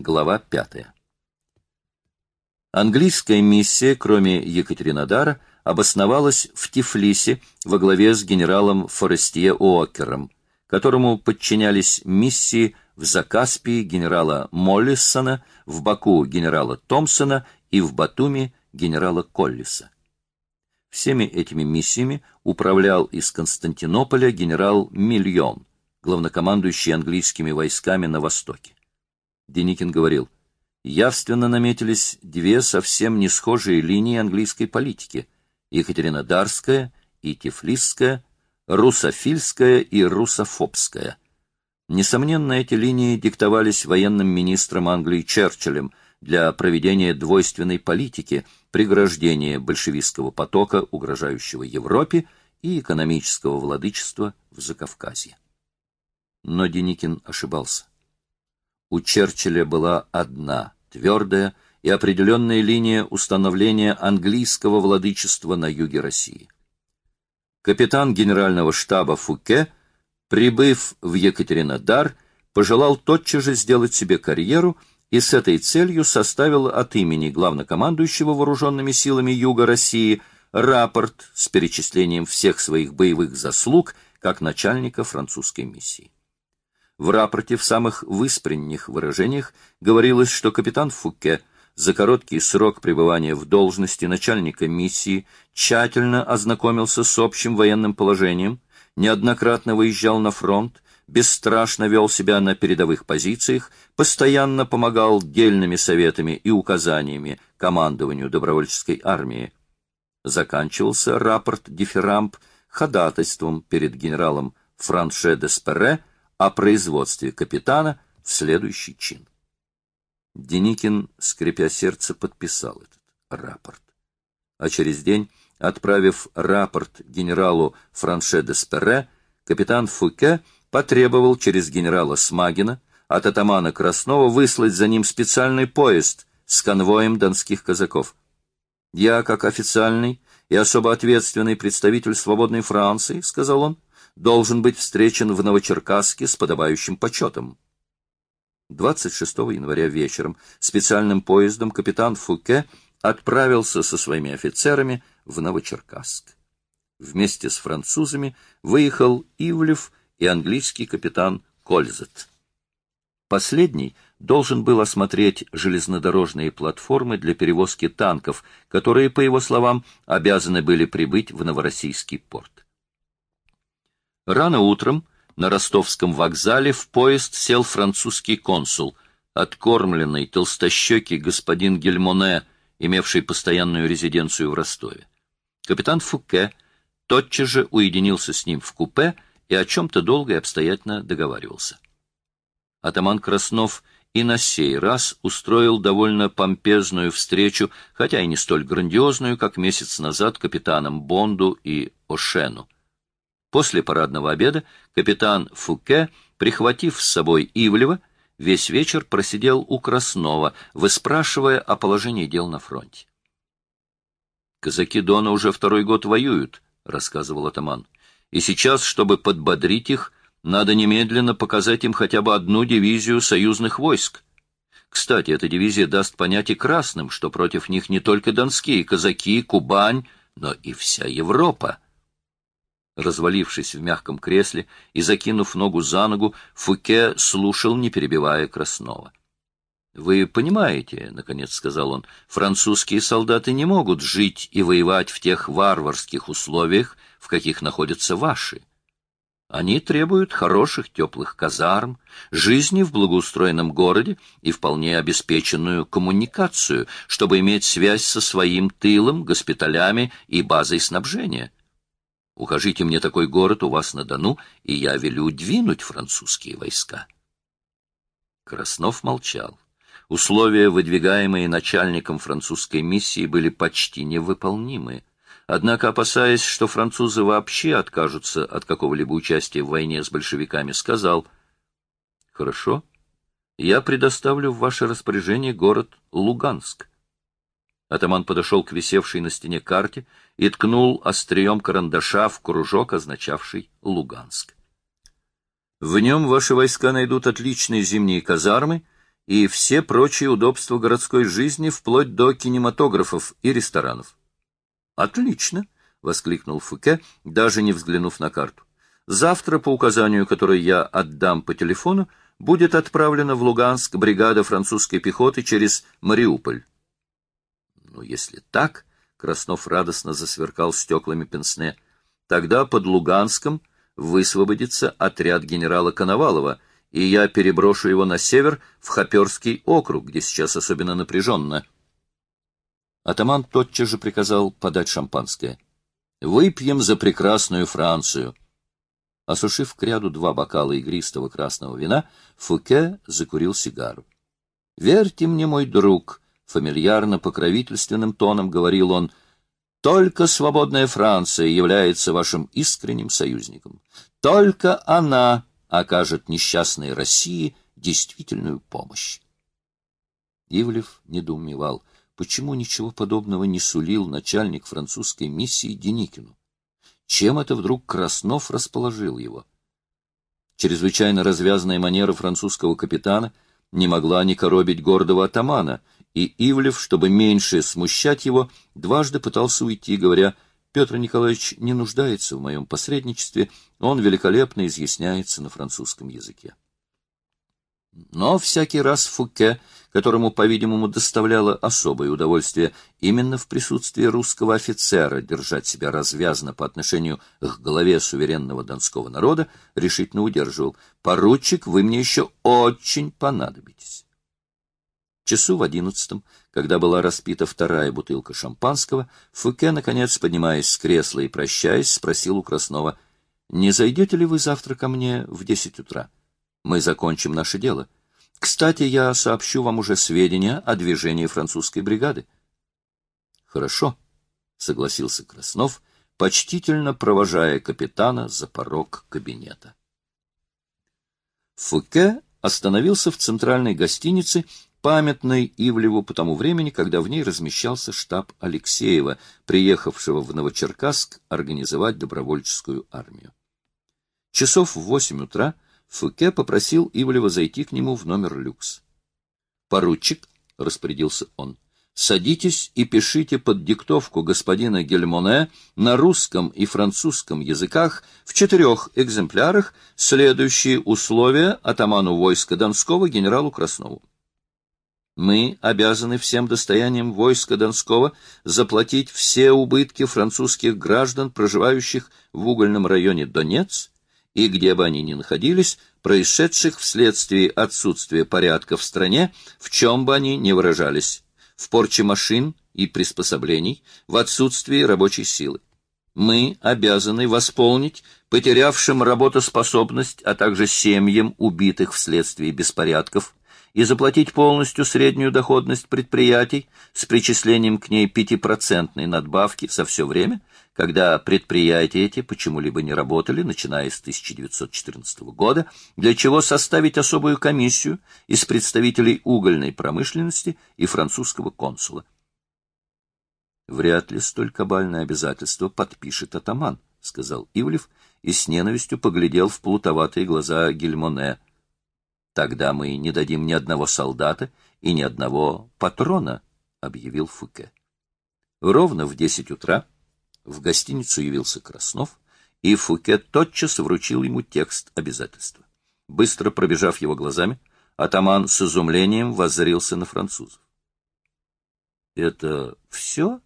Глава 5. Английская миссия, кроме Екатеринодара, обосновалась в Тифлисе во главе с генералом Форестье Уокером, которому подчинялись миссии в Закаспии генерала Моллисона, в Баку генерала Томпсона и в Батуми генерала Коллиса. Всеми этими миссиями управлял из Константинополя генерал Мильон, главнокомандующий английскими войсками на Востоке. Деникин говорил, явственно наметились две совсем не схожие линии английской политики – Екатеринодарская и Тифлисская, русофильская и русофобская. Несомненно, эти линии диктовались военным министром Англии Черчиллем для проведения двойственной политики, преграждения большевистского потока, угрожающего Европе, и экономического владычества в Закавказье. Но Деникин ошибался. У Черчилля была одна твердая, и определенная линия установления английского владычества на юге России. Капитан генерального штаба Фуке, прибыв в Екатеринодар, пожелал тотчас же сделать себе карьеру и с этой целью составил от имени главнокомандующего вооруженными силами Юга России рапорт с перечислением всех своих боевых заслуг как начальника французской миссии. В рапорте в самых выспренних выражениях говорилось, что капитан Фуке – за короткий срок пребывания в должности начальника миссии тщательно ознакомился с общим военным положением, неоднократно выезжал на фронт, бесстрашно вел себя на передовых позициях, постоянно помогал дельными советами и указаниями командованию добровольческой армии. Заканчивался рапорт Дифирамп ходатайством перед генералом Франше де Сперре о производстве капитана в следующий чин. Деникин, скрипя сердце, подписал этот рапорт. А через день, отправив рапорт генералу Франше де Сперре, капитан Фуке потребовал через генерала Смагина от атамана Краснова выслать за ним специальный поезд с конвоем донских казаков. «Я, как официальный и особо ответственный представитель свободной Франции, — сказал он, — должен быть встречен в Новочеркасске с подобающим почетом». 26 января вечером специальным поездом капитан Фуке отправился со своими офицерами в Новочеркасск. Вместе с французами выехал Ивлев и английский капитан Кользет. Последний должен был осмотреть железнодорожные платформы для перевозки танков, которые, по его словам, обязаны были прибыть в Новороссийский порт. Рано утром на ростовском вокзале в поезд сел французский консул, откормленный толстощекий господин Гельмоне, имевший постоянную резиденцию в Ростове. Капитан Фуке тотчас же уединился с ним в купе и о чем-то долго и обстоятельно договаривался. Атаман Краснов и на сей раз устроил довольно помпезную встречу, хотя и не столь грандиозную, как месяц назад капитанам Бонду и Ошену. После парадного обеда капитан Фуке, прихватив с собой Ивлева, весь вечер просидел у Краснова, выспрашивая о положении дел на фронте. «Казаки Дона уже второй год воюют», — рассказывал атаман. «И сейчас, чтобы подбодрить их, надо немедленно показать им хотя бы одну дивизию союзных войск. Кстати, эта дивизия даст понять и красным, что против них не только донские казаки, Кубань, но и вся Европа. Развалившись в мягком кресле и закинув ногу за ногу, Фуке слушал, не перебивая Краснова. — Вы понимаете, — наконец сказал он, — французские солдаты не могут жить и воевать в тех варварских условиях, в каких находятся ваши. Они требуют хороших теплых казарм, жизни в благоустроенном городе и вполне обеспеченную коммуникацию, чтобы иметь связь со своим тылом, госпиталями и базой снабжения. Укажите мне такой город у вас на Дону, и я велю двинуть французские войска. Краснов молчал. Условия, выдвигаемые начальником французской миссии, были почти невыполнимы. Однако, опасаясь, что французы вообще откажутся от какого-либо участия в войне с большевиками, сказал, «Хорошо, я предоставлю в ваше распоряжение город Луганск. Атаман подошел к висевшей на стене карте и ткнул острием карандаша в кружок, означавший Луганск. В нем ваши войска найдут отличные зимние казармы и все прочие удобства городской жизни, вплоть до кинематографов и ресторанов. «Отлично!» — воскликнул Фуке, даже не взглянув на карту. «Завтра, по указанию, которое я отдам по телефону, будет отправлена в Луганск бригада французской пехоты через Мариуполь». «Ну, если так...» — Краснов радостно засверкал стеклами пенсне. «Тогда под Луганском высвободится отряд генерала Коновалова, и я переброшу его на север, в Хоперский округ, где сейчас особенно напряженно». Атаман тотчас же приказал подать шампанское. Выпьем за прекрасную Францию. Осушив к ряду два бокала игристого красного вина, Фуке закурил сигару. — Верьте мне, мой друг, — фамильярно-покровительственным тоном говорил он, — только свободная Франция является вашим искренним союзником. Только она окажет несчастной России действительную помощь. Ивлев недоумевал — почему ничего подобного не сулил начальник французской миссии Деникину. Чем это вдруг Краснов расположил его? Чрезвычайно развязная манера французского капитана не могла не коробить гордого атамана, и Ивлев, чтобы меньше смущать его, дважды пытался уйти, говоря, «Петр Николаевич не нуждается в моем посредничестве, он великолепно изъясняется на французском языке». Но всякий раз Фуке, которому, по-видимому, доставляло особое удовольствие именно в присутствии русского офицера держать себя развязно по отношению к главе суверенного донского народа, решительно удерживал. «Поручик, вы мне еще очень понадобитесь». Часу в одиннадцатом, когда была распита вторая бутылка шампанского, Фуке, наконец, поднимаясь с кресла и прощаясь, спросил у Краснова, «Не зайдете ли вы завтра ко мне в десять утра?» Мы закончим наше дело. Кстати, я сообщу вам уже сведения о движении французской бригады. Хорошо, согласился Краснов, почтительно провожая капитана за порог кабинета. Фуке остановился в центральной гостинице, памятной Ивлеву по тому времени, когда в ней размещался штаб Алексеева, приехавшего в Новочеркасск организовать добровольческую армию. Часов в восемь утра Фуке попросил Ивлева зайти к нему в номер люкс. «Поручик», — распорядился он, — «садитесь и пишите под диктовку господина Гельмоне на русском и французском языках в четырех экземплярах следующие условия атаману войска Донского генералу Краснову. Мы обязаны всем достоянием войска Донского заплатить все убытки французских граждан, проживающих в угольном районе Донец, и где бы они ни находились, происшедших вследствие отсутствия порядка в стране, в чем бы они ни выражались, в порче машин и приспособлений, в отсутствии рабочей силы. Мы обязаны восполнить потерявшим работоспособность, а также семьям убитых вследствие беспорядков, и заплатить полностью среднюю доходность предприятий с причислением к ней пятипроцентной надбавки за все время, когда предприятия эти почему-либо не работали, начиная с 1914 года, для чего составить особую комиссию из представителей угольной промышленности и французского консула. «Вряд ли столь кабальное обязательство подпишет атаман», — сказал Ивлев и с ненавистью поглядел в плутоватые глаза Гельмоне. «Тогда мы не дадим ни одного солдата и ни одного патрона», — объявил Фуке. Ровно в десять утра в гостиницу явился Краснов, и Фуке тотчас вручил ему текст обязательства. Быстро пробежав его глазами, атаман с изумлением воззрился на французов. — Это все?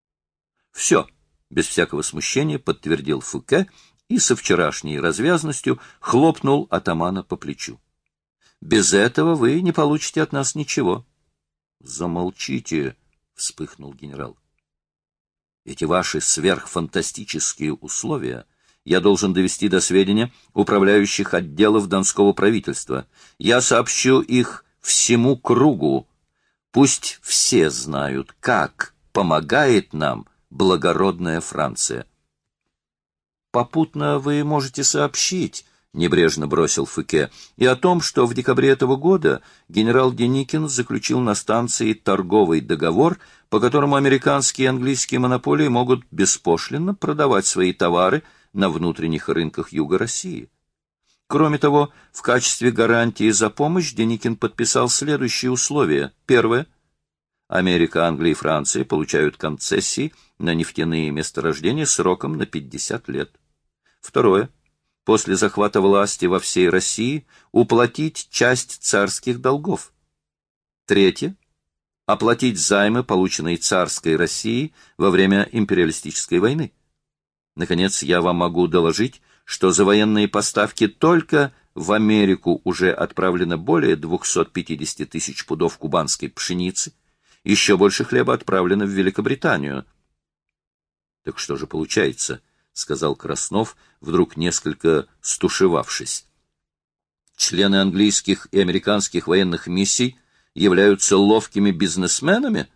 — Все, — без всякого смущения подтвердил Фуке и со вчерашней развязностью хлопнул атамана по плечу. — Без этого вы не получите от нас ничего. — Замолчите, — вспыхнул генерал. Эти ваши сверхфантастические условия я должен довести до сведения управляющих отделов Донского правительства. Я сообщу их всему кругу. Пусть все знают, как помогает нам благородная Франция. Попутно вы можете сообщить, — небрежно бросил Фуке, — и о том, что в декабре этого года генерал Деникин заключил на станции торговый договор, по которому американские и английские монополии могут беспошлино продавать свои товары на внутренних рынках Юга России. Кроме того, в качестве гарантии за помощь Деникин подписал следующие условия. Первое. Америка, Англия и Франция получают концессии на нефтяные месторождения сроком на 50 лет. Второе. После захвата власти во всей России уплатить часть царских долгов. Третье. Оплатить займы, полученные царской Россией во время империалистической войны. Наконец, я вам могу доложить, что за военные поставки только в Америку уже отправлено более 250 тысяч пудов кубанской пшеницы, еще больше хлеба отправлено в Великобританию. — Так что же получается? — сказал Краснов, вдруг несколько стушевавшись. Члены английских и американских военных миссий являются ловкими бизнесменами?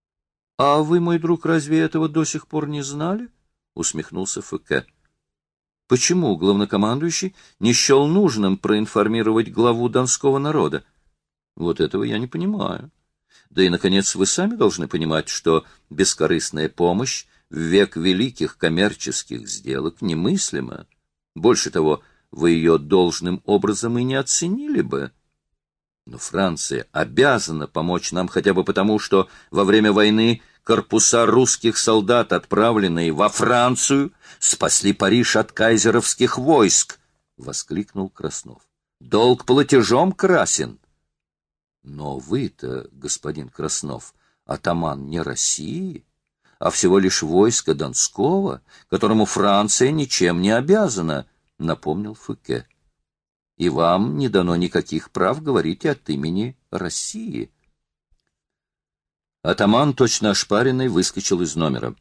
— А вы, мой друг, разве этого до сих пор не знали? — усмехнулся Фуке. — Почему главнокомандующий не счел нужным проинформировать главу донского народа? Вот этого я не понимаю. Да и, наконец, вы сами должны понимать, что бескорыстная помощь в век великих коммерческих сделок немыслима. Больше того, вы ее должным образом и не оценили бы. Но Франция обязана помочь нам хотя бы потому, что во время войны корпуса русских солдат, отправленные во Францию, спасли Париж от кайзеровских войск, — воскликнул Краснов. — Долг платежом красен. Но вы-то, господин Краснов, атаман не России, а всего лишь войско Донского, которому Франция ничем не обязана, — напомнил Фуке и вам не дано никаких прав говорить от имени России. Атаман, точно ошпаренный, выскочил из номера.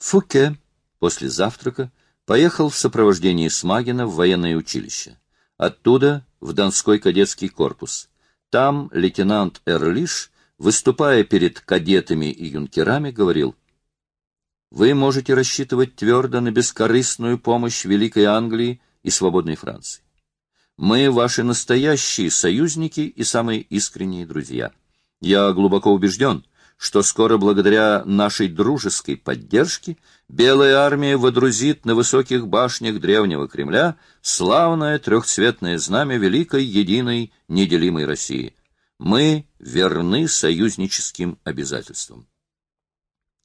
Фуке после завтрака поехал в сопровождении Смагина в военное училище. Оттуда в Донской кадетский корпус. Там лейтенант Эрлиш, выступая перед кадетами и юнкерами, говорил, «Вы можете рассчитывать твердо на бескорыстную помощь Великой Англии и свободной Франции. Мы ваши настоящие союзники и самые искренние друзья. Я глубоко убежден, что скоро благодаря нашей дружеской поддержке Белая армия водрузит на высоких башнях древнего Кремля славное трехцветное знамя великой, единой, неделимой России. Мы верны союзническим обязательствам.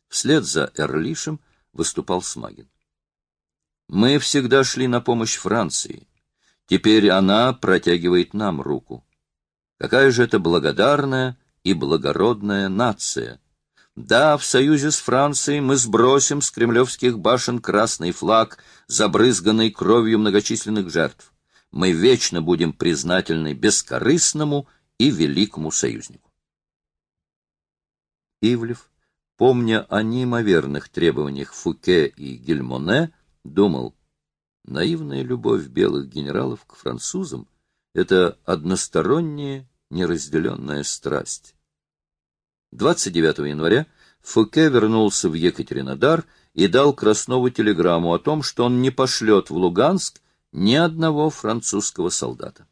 Вслед за Эрлишем выступал Смагин. Мы всегда шли на помощь Франции. Теперь она протягивает нам руку. Какая же это благодарная и благородная нация! Да, в союзе с Францией мы сбросим с кремлевских башен красный флаг, забрызганный кровью многочисленных жертв. Мы вечно будем признательны бескорыстному и великому союзнику. Ивлев, помня о неимоверных требованиях Фуке и Гельмоне, думал, наивная любовь белых генералов к французам — это односторонняя неразделенная страсть. 29 января Фуке вернулся в Екатеринодар и дал Краснову телеграмму о том, что он не пошлет в Луганск ни одного французского солдата.